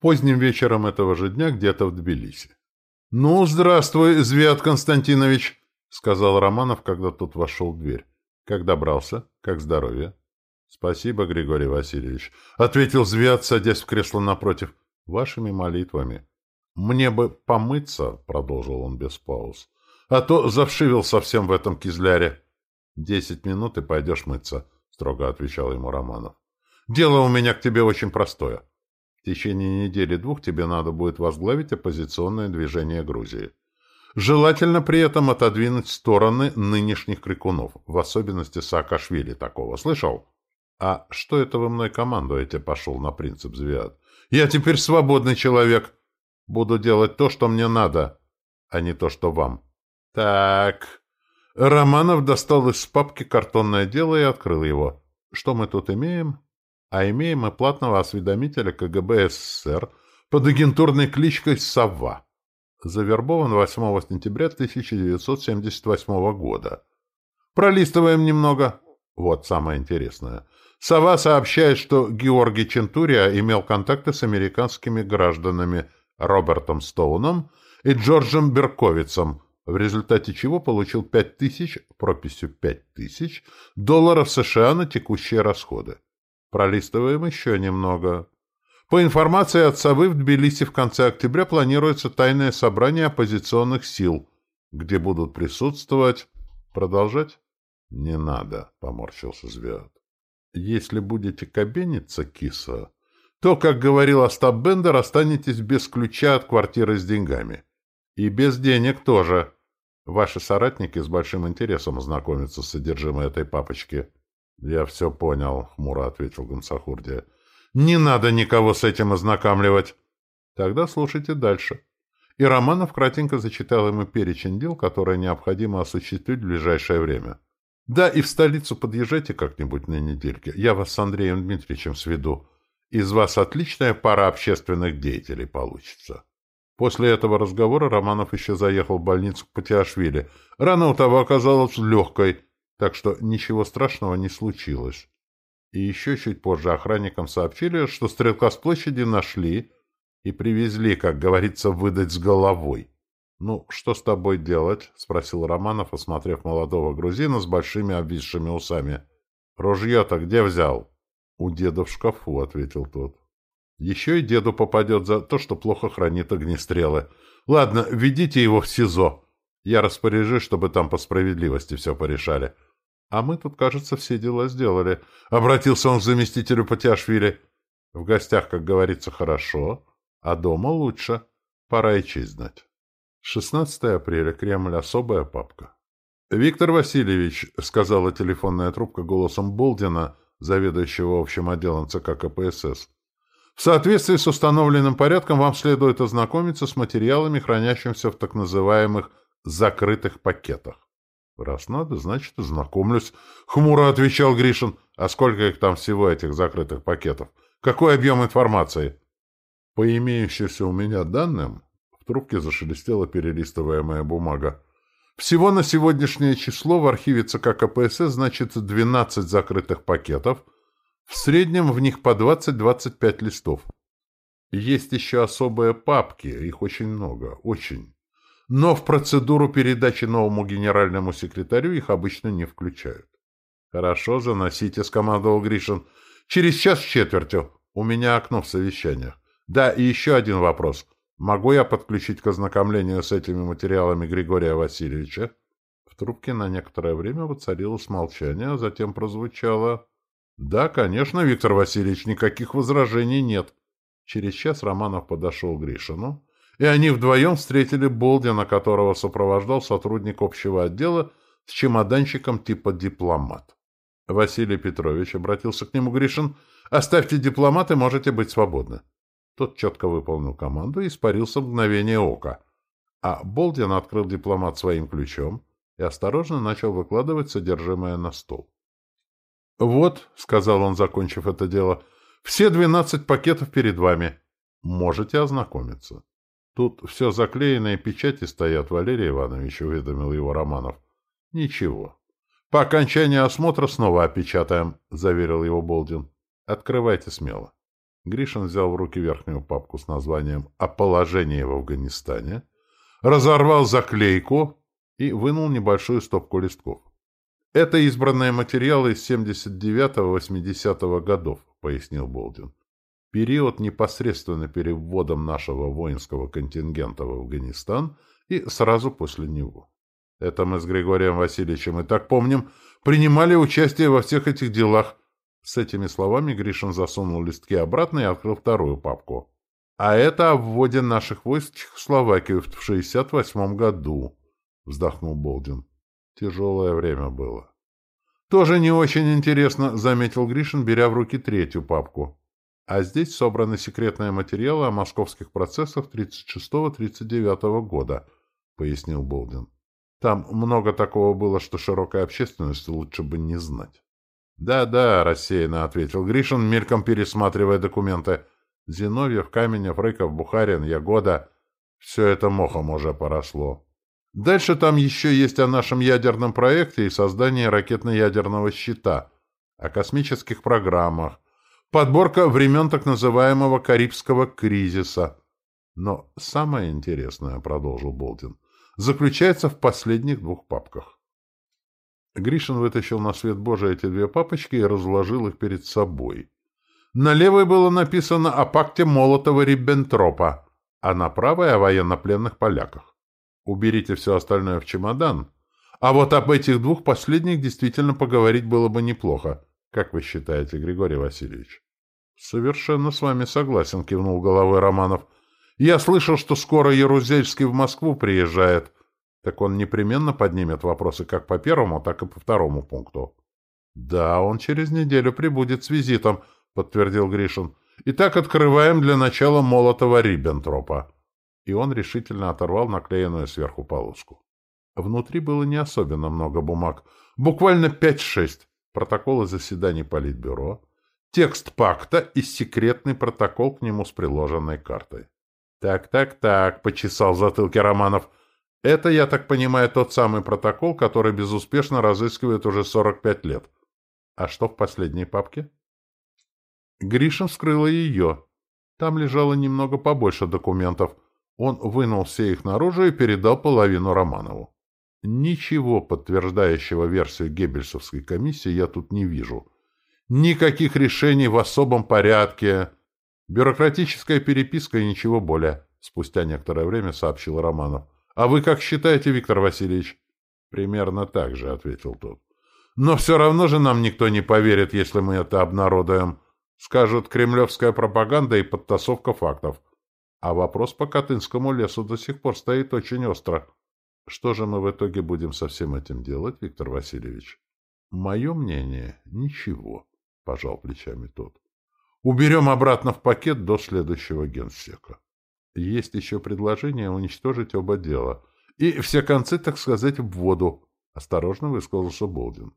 Поздним вечером этого же дня где-то в Тбилиси. — Ну, здравствуй, Звят Константинович, — сказал Романов, когда тот вошел в дверь. — Как добрался? Как здоровье? — Спасибо, Григорий Васильевич, — ответил Звят, садясь в кресло напротив. — Вашими молитвами. — Мне бы помыться, — продолжил он без пауз, — а то завшивил совсем в этом кизляре. — Десять минут и пойдешь мыться, — строго отвечал ему Романов. — Дело у меня к тебе очень простое. В течение недели-двух тебе надо будет возглавить оппозиционное движение Грузии. Желательно при этом отодвинуть стороны нынешних крикунов, в особенности Саакашвили такого. Слышал? А что это вы мной командуете, пошел на принцип Звиад? Я теперь свободный человек. Буду делать то, что мне надо, а не то, что вам. Так. Романов достал из папки картонное дело и открыл его. Что мы тут имеем? А имеем мы платного осведомителя КГБ СССР под агентурной кличкой «Сова». Завербован 8 сентября 1978 года. Пролистываем немного. Вот самое интересное. Сова сообщает, что Георгий Чентурия имел контакты с американскими гражданами Робертом Стоуном и Джорджем Берковицем, в результате чего получил 5000, прописью 5000, долларов США на текущие расходы. Пролистываем еще немного. По информации от Совы, в Тбилиси в конце октября планируется тайное собрание оппозиционных сил, где будут присутствовать... Продолжать? Не надо, — поморщился Звят. Если будете кабениться, киса, то, как говорил Остап Бендер, останетесь без ключа от квартиры с деньгами. И без денег тоже. Ваши соратники с большим интересом ознакомятся с содержимым этой папочки. «Я все понял», — хмуро ответил Гамсахурдия. «Не надо никого с этим ознакомливать». «Тогда слушайте дальше». И Романов кратенько зачитал ему перечень дел, которые необходимо осуществить в ближайшее время. «Да, и в столицу подъезжайте как-нибудь на недельке. Я вас с Андреем Дмитриевичем сведу. Из вас отличная пара общественных деятелей получится». После этого разговора Романов еще заехал в больницу к Патиашвили. Рана у того оказалась легкой — так что ничего страшного не случилось. И еще чуть позже охранникам сообщили, что стрелка с площади нашли и привезли, как говорится, выдать с головой. «Ну, что с тобой делать?» — спросил Романов, осмотрев молодого грузина с большими обвисшими усами. «Ружье-то где взял?» «У деда в шкафу», — ответил тот. «Еще и деду попадет за то, что плохо хранит огнестрелы. Ладно, ведите его в СИЗО. Я распоряжусь, чтобы там по справедливости все порешали». А мы тут, кажется, все дела сделали. Обратился он к заместителю Патиашвили. В гостях, как говорится, хорошо, а дома лучше. Пора и честь знать. 16 апреля. Кремль. Особая папка. «Виктор Васильевич», — сказала телефонная трубка голосом Болдина, заведующего общим отделом ЦК КПСС, «в соответствии с установленным порядком вам следует ознакомиться с материалами, хранящимися в так называемых «закрытых пакетах». «Раз надо, значит, знакомлюсь», — хмуро отвечал Гришин. «А сколько их там всего, этих закрытых пакетов? Какой объем информации?» «По имеющимся у меня данным...» В трубке зашелестела перелистываемая бумага. «Всего на сегодняшнее число в архиве ЦК КПСС значится 12 закрытых пакетов. В среднем в них по 20-25 листов. Есть еще особые папки, их очень много, очень но в процедуру передачи новому генеральному секретарю их обычно не включают. «Хорошо, заносите», — скомандовал Гришин. «Через час с четвертью. У меня окно в совещаниях. Да, и еще один вопрос. Могу я подключить к ознакомлению с этими материалами Григория Васильевича?» В трубке на некоторое время воцарилось молчание, а затем прозвучало... «Да, конечно, Виктор Васильевич, никаких возражений нет». Через час Романов подошел к Гришину и они вдвоем встретили Болдина, которого сопровождал сотрудник общего отдела с чемоданчиком типа дипломат. Василий Петрович обратился к нему Гришин. «Оставьте дипломат и можете быть свободны». Тот четко выполнил команду и испарился мгновение ока. А Болдин открыл дипломат своим ключом и осторожно начал выкладывать содержимое на стол. «Вот», — сказал он, закончив это дело, — «все двенадцать пакетов перед вами. Можете ознакомиться». Тут все заклеено и печати стоят, Валерий Иванович, уведомил его Романов. Ничего. По окончании осмотра снова опечатаем, заверил его Болдин. Открывайте смело. Гришин взял в руки верхнюю папку с названием «О положении в Афганистане», разорвал заклейку и вынул небольшую стопку листков. «Это избранные материалы из 79-80 годов», — пояснил Болдин. «Период непосредственно перед вводом нашего воинского контингента в Афганистан и сразу после него. Это мы с Григорием Васильевичем и так помним, принимали участие во всех этих делах, с этими словами Гришин засунул листки обратно и открыл вторую папку. «А это о вводе наших войск в Чехословакию в 68 году», — вздохнул Болдин. «Тяжелое время было». «Тоже не очень интересно», — заметил Гришин, беря в руки третью папку. «А здесь собраны секретные материалы о московских процессах 36-39 года», — пояснил Болдин. «Там много такого было, что широкой общественности лучше бы не знать». «Да-да», — рассеянно ответил Гришин, мельком пересматривая документы. «Зиновьев, Каменев, Рыков, Бухарин, Ягода — все это мохом уже поросло. Дальше там еще есть о нашем ядерном проекте и создании ракетно-ядерного щита, о космических программах, подборка времен так называемого Карибского кризиса. Но самое интересное, — продолжил Болтин, — заключается в последних двух папках. Гришин вытащил на свет Божий эти две папочки и разложил их перед собой. На левой было написано о пакте Молотова-Риббентропа, а на правой — о военнопленных поляках. Уберите все остальное в чемодан. А вот об этих двух последних действительно поговорить было бы неплохо. Как вы считаете, Григорий Васильевич? — Совершенно с вами согласен, — кивнул головой Романов. — Я слышал, что скоро Ярузельский в Москву приезжает. — так он непременно поднимет вопросы как по первому, так и по второму пункту. — Да, он через неделю прибудет с визитом, — подтвердил Гришин. — Итак, открываем для начала молотого Риббентропа. И он решительно оторвал наклеенную сверху полоску. Внутри было не особенно много бумаг. Буквально пять-шесть. Протоколы заседаний Политбюро, текст пакта и секретный протокол к нему с приложенной картой. «Так, так, так», — почесал затылки Романов, — это, я так понимаю, тот самый протокол, который безуспешно разыскивают уже 45 лет. А что в последней папке? Гришин вскрыла ее. Там лежало немного побольше документов. Он вынул все их наружу и передал половину Романову. Ничего подтверждающего версию Геббельсовской комиссии я тут не вижу. Никаких решений в особом порядке. Бюрократическая переписка и ничего более, спустя некоторое время сообщил Романов. А вы как считаете, Виктор Васильевич? Примерно так же, ответил тот. Но все равно же нам никто не поверит, если мы это обнародуем. Скажут, кремлевская пропаганда и подтасовка фактов. А вопрос по Катынскому лесу до сих пор стоит очень остро. Что же мы в итоге будем со всем этим делать, Виктор Васильевич? Мое мнение — ничего, — пожал плечами тот. Уберем обратно в пакет до следующего генсека. Есть еще предложение уничтожить оба дела. И все концы, так сказать, в воду. Осторожно высказался Болдин.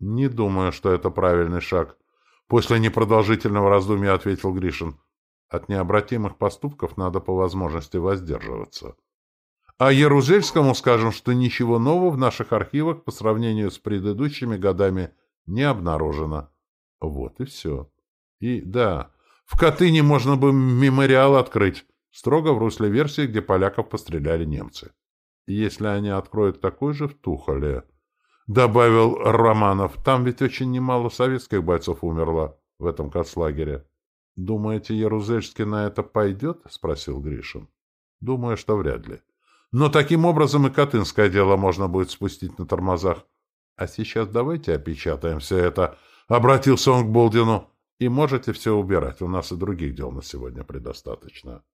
Не думаю, что это правильный шаг. После непродолжительного раздумья ответил Гришин. От необратимых поступков надо по возможности воздерживаться. А Ярузельскому скажем, что ничего нового в наших архивах по сравнению с предыдущими годами не обнаружено. Вот и все. И да, в Катыни можно бы мемориал открыть. Строго в русле версии, где поляков постреляли немцы. Если они откроют такой же в Тухоле, добавил Романов, там ведь очень немало советских бойцов умерло в этом концлагере. Думаете, Ярузельский на это пойдет? спросил Гришин. Думаю, что вряд ли. Но таким образом и Катынское дело можно будет спустить на тормозах. А сейчас давайте опечатаем все это. Обратился он к Болдину. И можете все убирать. У нас и других дел на сегодня предостаточно.